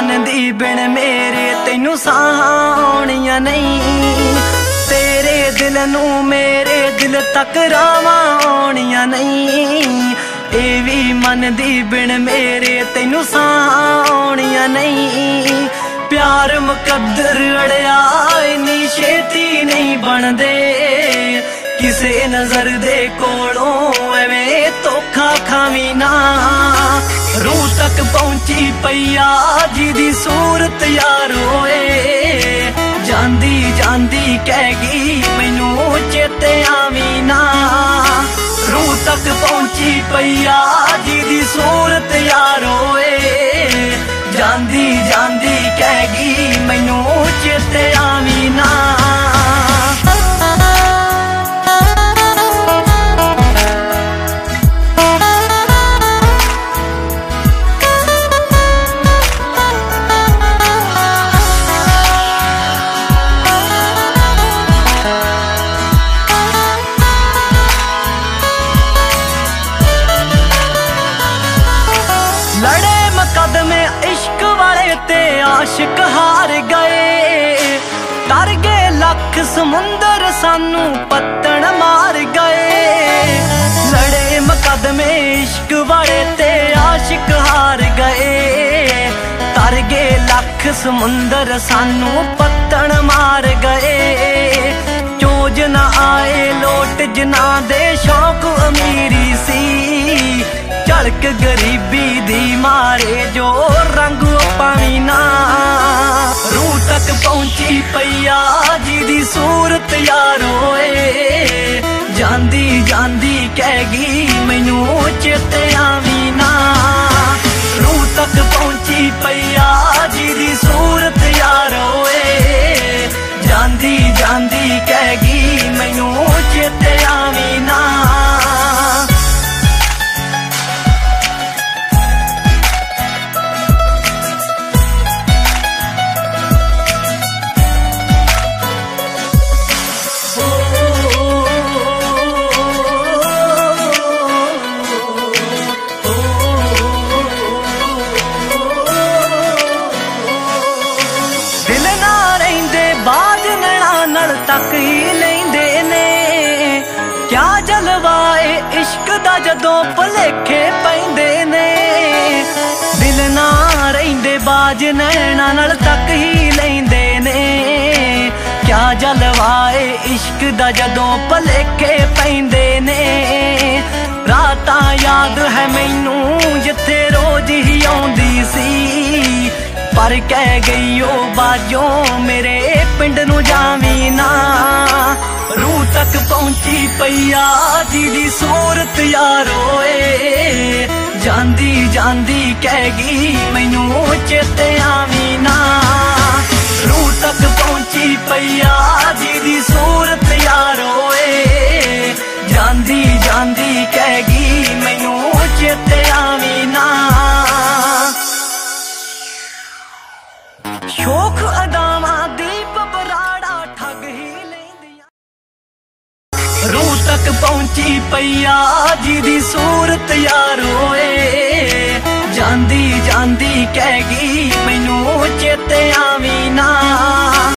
ਮੰਨਦੀ ਦੀ ਬਿਨ ਮੇਰੇ ਤੈਨੂੰ ਸਾਹਾਂ ਨਹੀਂ। ਤੇਰੇ ਦਿਲ ਨੂੰ ਮੇਰੇ ਦਿਲ ਤੱਕ ਰਾਵਾਂ ਆਉਣੀਆਂ ਨਹੀਂ। ਇਹ ਵੀ ਮਨ ਬਿਨ ਮੇਰੇ ਤੈਨੂੰ ਸਾਹਾਂ ਨਹੀਂ। ਪਿਆਰ ਮੁਕੱਦਰ ਅੜਿਆ, ਇਨੀ ਛੇਤੀ ਨਹੀਂ ਬਣਦੇ। ਕਿਸੇ ਨਜ਼ਰ ਦੇ ਕੋਲੋਂ ਐਵੇਂ ਧੋਖਾ ਖਾਵੀ ਨਾ। ਤੱਕ ਪਹੁੰਚੀ ਪਈਆ, ਜਿਹਦੀ ਸੂਰਤ ਯਾਰ ਓਏ ਜਾਂਦੀ ਜਾਂਦੀ ਕਹਿ ਗਈ, ਮੈਨੂੰ ਚੇਤੇ ਆਵੀਂ ਨਾ। ਰੂਹ ਤੱਕ ਪਹੁੰਚੀ ਪਈਆ, ਜਿਹਦੀ ਸੂਰਤ ਯਾਰ ਓਏ ਜਾਂਦੀ ਜਾਂਦੀ ਕਹਿ ਗਈ ਆਸ਼ਿਕ ਹਾਰ ਗਏ। ਤਰ ਗਏ ਲੱਖ ਸਮੁੰਦਰ ਸਾਨੂੰ ਪੱਤਣ ਮਾਰ ਗਏ। ਲੜੇ ਮੁਕਦਮੇ ਇਸ਼ਕ ਵਾਲੇ ਤੇ ਆਸ਼ਿਕ ਹਾਰ ਗਏ। ਤਰ ਗਏ ਲੱਖ ਸਮੁੰਦਰ ਸਾਨੂੰ ਪੱਤਣ ਮਾਰ ਗਏ। ਚੋਜ ਨਾ ਆਏ, ਲੋਟ ਜਿਨ੍ਹਾਂ ਦੇ ਸ਼ੌਕ ਅਮੀਰੀ ਸੀ। ਝਲਕ ਗਰੀਬੀ ਪਹੁੰਚੀ ਪਈਆ ਦੀ ਸੂਰਤ ਯਾਰ ਓਏ ਜਾਂਦੀ ਜਾਂਦੀ ਕਹਿ ਗਈ ਮੈਨੂੰ ਚੇਤੇ ਆਵੀ। ਤੱਕ ਹੀ ਲੈਂਦੇ ਨੇ। ਕਿਆ ਜਲਵਾਏ ਇਸ਼ਕ ਦਾ ਜਦੋਂ ਭੁਲੇਖੇ ਪੈਂਦੇ ਨੇ। ਦਿਲ ਨਾ ਰਹਿੰਦੇ ਬਾਜ ਨੈਣਾ ਨਾਲ ਤੱਕ ਹੀ ਲੈਂਦੇ ਨੇ। ਕਿਆ ਜਲਵਾਏ ਇਸ਼ਕ ਦਾ ਜਦੋਂ ਭੁਲੇਖੇ ਪੈਂਦੇ ਪਰ ਕਹਿ ਗਈ ਉਹ ਬਾਜੋ, ਮੇਰੇ ਪਿੰਡ ਨੂੰ ਜਾਵੀਂ ਨਾ। ਰੂਹ ਤੱਕ ਪਹੁੰਚੀ ਪਈਆ ਦੀ ਸੂਰਤ ਯਾਰ ਓਏ। ਜਾਂਦੀ ਜਾਂਦੀ ਕਹਿ ਗਈ, ਮੈਨੂੰ ਚੇਤੇ ਆਵੀਂ ਨਾ। ਪਹੁੰਚੀ ਜੀ ਦੀ ਸੂਰਤ ਯਾਰ